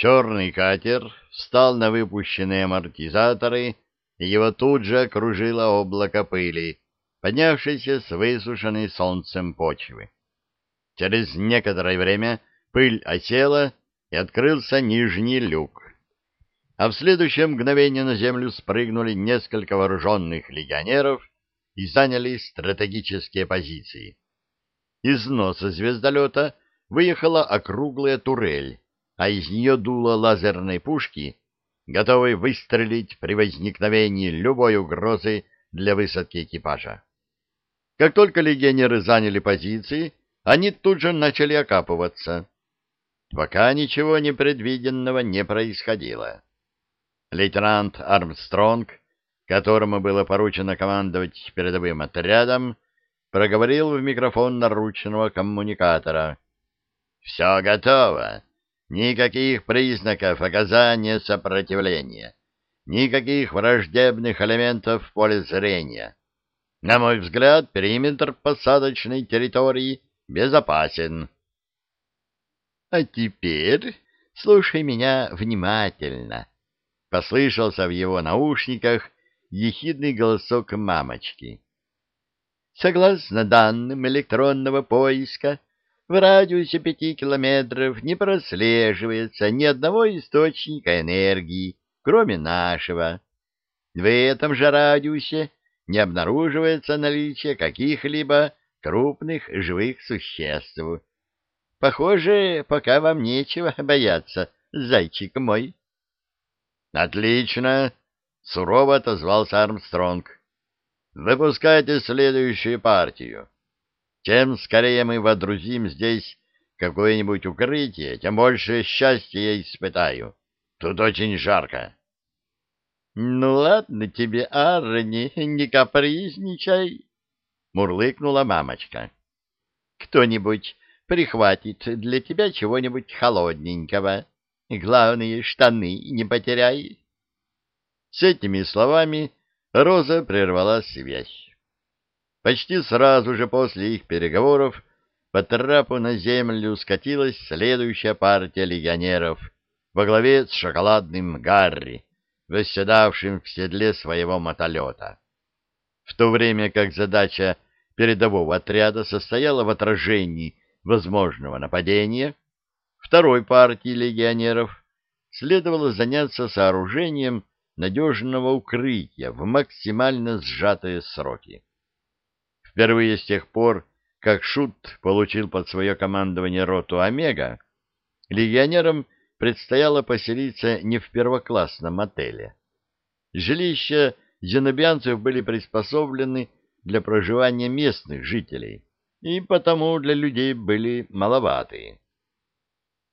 Черный катер встал на выпущенные амортизаторы, и его тут же окружило облако пыли, поднявшейся с высушенной солнцем почвы. Через некоторое время пыль осела, и открылся нижний люк. А в следующее мгновение на землю спрыгнули несколько вооруженных легионеров и заняли стратегические позиции. Из носа звездолета выехала округлая турель, а из нее дуло лазерной пушки, готовой выстрелить при возникновении любой угрозы для высадки экипажа. Как только легионеры заняли позиции, они тут же начали окапываться. Пока ничего непредвиденного не происходило. Лейтенант Армстронг, которому было поручено командовать передовым отрядом, проговорил в микрофон наручного коммуникатора. «Все готово. Никаких признаков оказания сопротивления. Никаких враждебных элементов в поле зрения. На мой взгляд, периметр посадочной территории безопасен. — А теперь слушай меня внимательно, — послышался в его наушниках ехидный голосок мамочки. — Согласно данным электронного поиска, в радиусе пяти километров не прослеживается ни одного источника энергии, кроме нашего. В этом же радиусе не обнаруживается наличие каких-либо крупных живых существ. Похоже, пока вам нечего бояться, зайчик мой. — Отлично! — сурово отозвался Армстронг. — Выпускайте следующую партию. Чем скорее мы водрузим здесь какое-нибудь укрытие, тем больше счастья я испытаю. Тут очень жарко. — Ну ладно тебе, Арни, не капризничай, — мурлыкнула мамочка. — Кто-нибудь прихватит для тебя чего-нибудь холодненького. Главное, штаны не потеряй. С этими словами Роза прервала связь. Почти сразу же после их переговоров по трапу на землю скатилась следующая партия легионеров во главе с шоколадным Гарри, восседавшим в седле своего мотолета. В то время как задача передового отряда состояла в отражении возможного нападения, второй партии легионеров следовало заняться сооружением надежного укрытия в максимально сжатые сроки. Впервые с тех пор, как Шут получил под свое командование роту Омега, легионерам предстояло поселиться не в первоклассном отеле. Жилища зенобианцев были приспособлены для проживания местных жителей, и потому для людей были маловаты.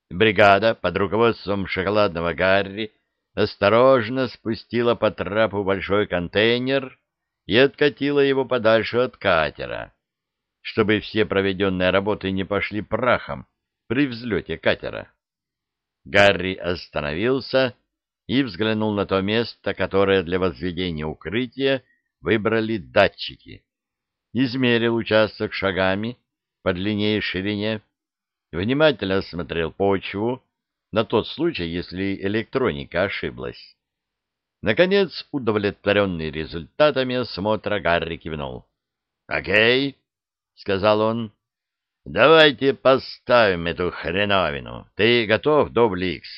Бригада под руководством шоколадного Гарри осторожно спустила по трапу большой контейнер и откатила его подальше от катера, чтобы все проведенные работы не пошли прахом при взлете катера. Гарри остановился и взглянул на то место, которое для возведения укрытия выбрали датчики. Измерил участок шагами по длине и ширине, внимательно осмотрел почву на тот случай, если электроника ошиблась. Наконец, удовлетворенный результатами осмотра, Гарри кивнул. — Окей, — сказал он. — Давайте поставим эту хреновину. Ты готов, Добликс?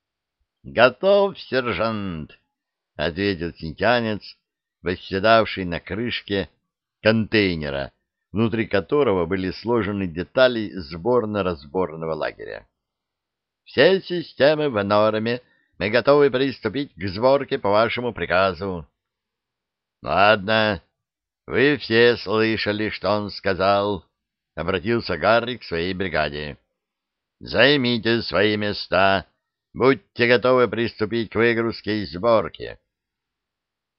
— Готов, сержант, — ответил синтянец, восседавший на крышке контейнера, внутри которого были сложены детали сборно-разборного лагеря. — Все системы в норме мы готовы приступить к сборке по вашему приказу. — Ладно, вы все слышали, что он сказал, — обратился Гарри к своей бригаде. — Займите свои места, будьте готовы приступить к выгрузке и сборке.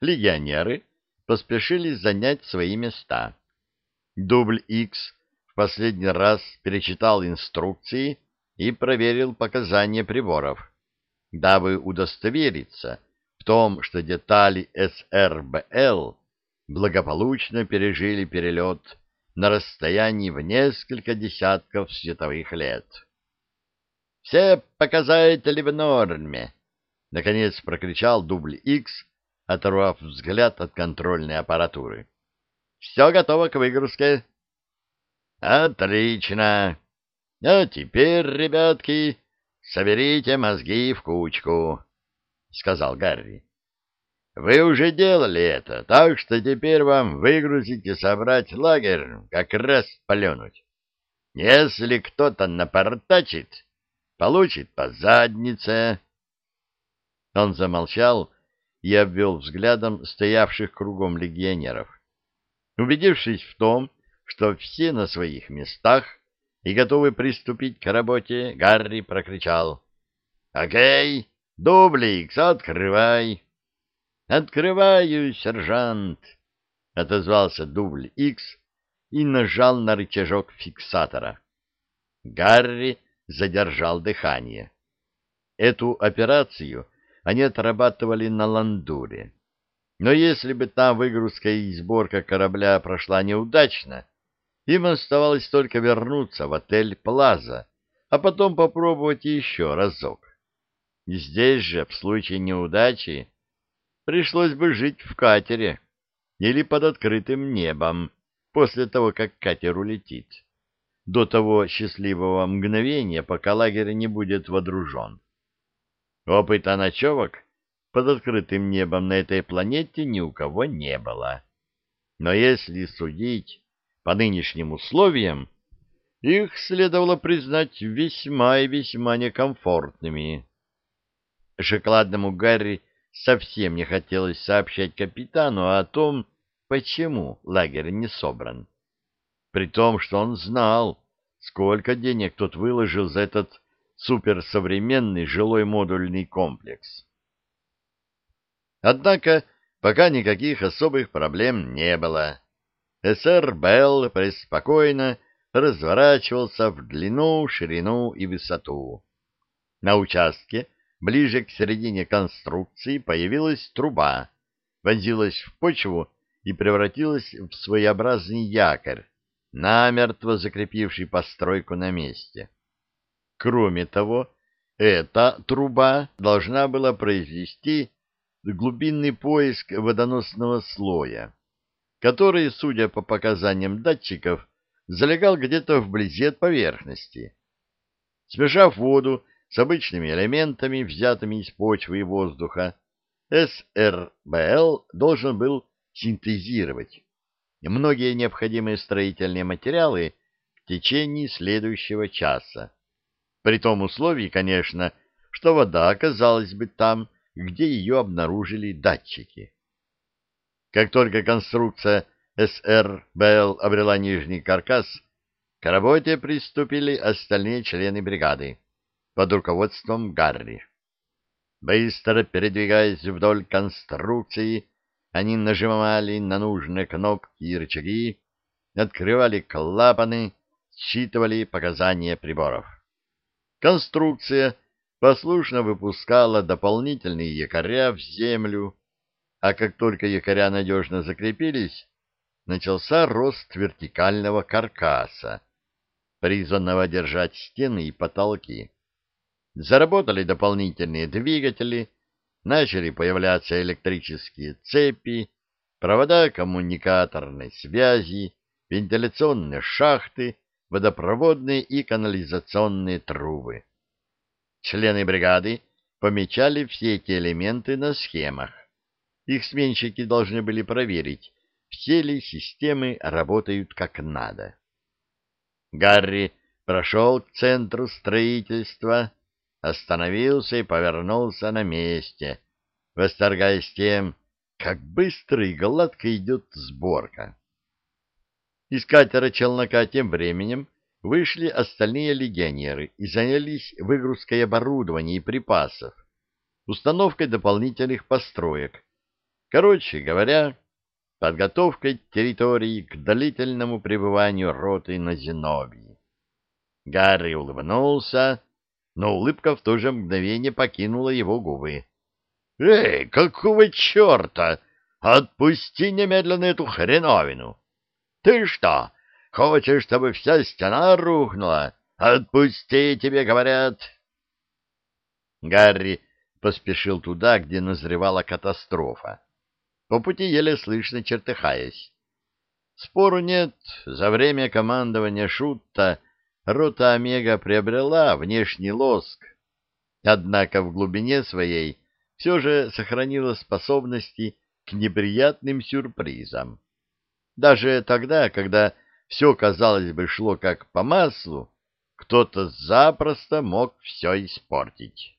Легионеры поспешили занять свои места. Дубль X в последний раз перечитал инструкции и проверил показания приборов дабы удостовериться в том, что детали СРБЛ благополучно пережили перелет на расстоянии в несколько десятков световых лет. Все показатели в норме!» Наконец прокричал дубль X, оторвав взгляд от контрольной аппаратуры. «Все готово к выгрузке». «Отлично! А теперь, ребятки, соберите мозги в кучку», — сказал Гарри. «Вы уже делали это, так что теперь вам выгрузить и собрать лагерь, как раз пленуть. Если кто-то напортачит, получит по заднице». Он замолчал и обвел взглядом стоявших кругом легионеров. Убедившись в том, что все на своих местах и готовы приступить к работе, Гарри прокричал. — Окей, дубликс, открывай. — Открываю, сержант, — отозвался дубль Икс и нажал на рычажок фиксатора. Гарри задержал дыхание. Эту операцию они отрабатывали на Ландуре. Но если бы там выгрузка и сборка корабля прошла неудачно, им оставалось только вернуться в отель «Плаза», а потом попробовать еще разок. Здесь же, в случае неудачи, пришлось бы жить в катере или под открытым небом после того, как катер улетит, до того счастливого мгновения, пока лагерь не будет водружен. Опыта ночевок под открытым небом на этой планете ни у кого не было. Но если судить по нынешним условиям, их следовало признать весьма и весьма некомфортными. Шоколадному Гарри совсем не хотелось сообщать капитану о том, почему лагерь не собран. При том, что он знал, сколько денег тот выложил за этот суперсовременный жилой модульный комплекс. Однако пока никаких особых проблем не было. СР Белл преспокойно разворачивался в длину, ширину и высоту. На участке, ближе к середине конструкции, появилась труба, вонзилась в почву и превратилась в своеобразный якорь, намертво закрепивший постройку на месте. Кроме того, эта труба должна была произвести глубинный поиск водоносного слоя, который, судя по показаниям датчиков, залегал где-то вблизи от поверхности. Смешав воду с обычными элементами, взятыми из почвы и воздуха, СРБЛ должен был синтезировать многие необходимые строительные материалы в течение следующего часа. При том условии, конечно, что вода оказалась бы там, где ее обнаружили датчики. Как только конструкция СРБЛ обрела нижний каркас, к работе приступили остальные члены бригады под руководством Гарри. Быстро передвигаясь вдоль конструкции, они нажимали на нужные кнопки и рычаги, открывали клапаны, считывали показания приборов. Конструкция послушно выпускала дополнительные якоря в землю, а как только якоря надежно закрепились, начался рост вертикального каркаса, призванного держать стены и потолки. Заработали дополнительные двигатели, начали появляться электрические цепи, провода коммуникаторной связи, вентиляционные шахты, водопроводные и канализационные трубы. Члены бригады помечали все эти элементы на схемах. Их сменщики должны были проверить, все ли системы работают как надо. Гарри прошел к центру строительства, остановился и повернулся на месте, восторгаясь тем, как быстро и гладко идет сборка. Из катера челнока тем временем вышли остальные легионеры и занялись выгрузкой оборудования и припасов, установкой дополнительных построек. Короче говоря, подготовкой территории к длительному пребыванию роты на Зенобии. Гарри улыбнулся, но улыбка в то же мгновение покинула его губы. — Эй, какого черта? Отпусти немедленно эту хреновину! Ты что, хочешь, чтобы вся стена рухнула? Отпусти, тебе говорят. Гарри поспешил туда, где назревала катастрофа. По пути еле слышно чертыхаясь. Спору нет, за время командования Шутта рота Омега приобрела внешний лоск, однако в глубине своей все же сохранила способности к неприятным сюрпризам. Даже тогда, когда все, казалось бы, шло как по маслу, кто-то запросто мог все испортить.